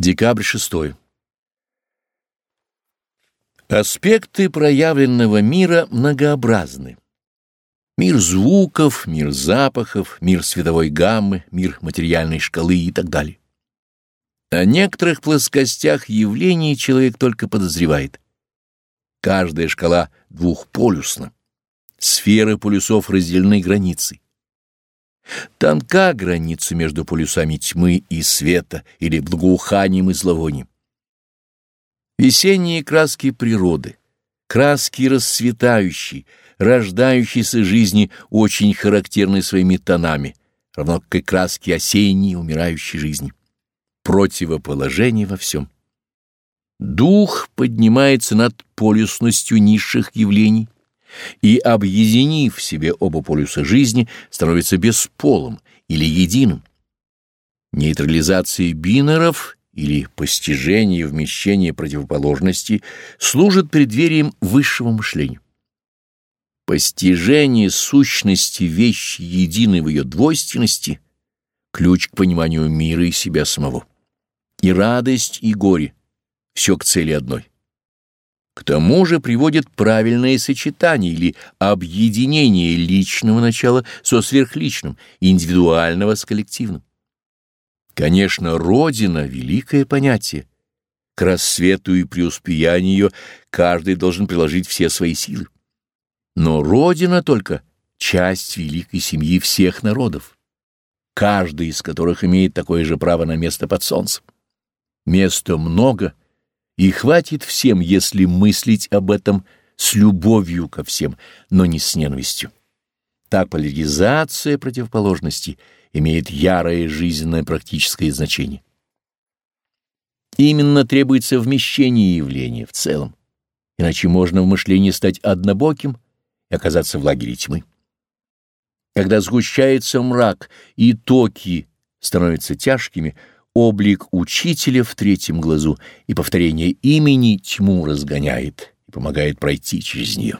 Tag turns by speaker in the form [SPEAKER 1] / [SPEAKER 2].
[SPEAKER 1] Декабрь 6. Аспекты проявленного мира многообразны. Мир звуков, мир запахов, мир световой гаммы, мир материальной шкалы и так далее. О некоторых плоскостях явлений человек только подозревает. Каждая шкала двухполюсна. Сферы полюсов разделены границей. Тонка граница между полюсами тьмы и света или благоуханием и зловонием. Весенние краски природы, краски расцветающие, рождающиеся жизни очень характерны своими тонами, равно как и краски осенней умирающей жизни. Противоположение во всем. Дух поднимается над полюсностью низших явлений, и, объединив в себе оба полюса жизни, становится бесполым или единым. Нейтрализация бинеров или постижение вмещения противоположностей служит преддверием высшего мышления. Постижение сущности вещи единой в ее двойственности — ключ к пониманию мира и себя самого. И радость, и горе — все к цели одной. К тому же приводит правильное сочетание или объединение личного начала со сверхличным, индивидуального с коллективным. Конечно, Родина — великое понятие. К рассвету и преуспеянию ее каждый должен приложить все свои силы. Но Родина только часть великой семьи всех народов, каждый из которых имеет такое же право на место под солнцем. Места много — и хватит всем, если мыслить об этом с любовью ко всем, но не с ненавистью. Так поляризация противоположностей имеет ярое жизненное практическое значение. Именно требуется вмещение явления в целом, иначе можно в мышлении стать однобоким и оказаться в лагере тьмы. Когда сгущается мрак и токи становятся тяжкими, облик учителя в третьем глазу, и повторение имени тьму разгоняет и помогает пройти через нее.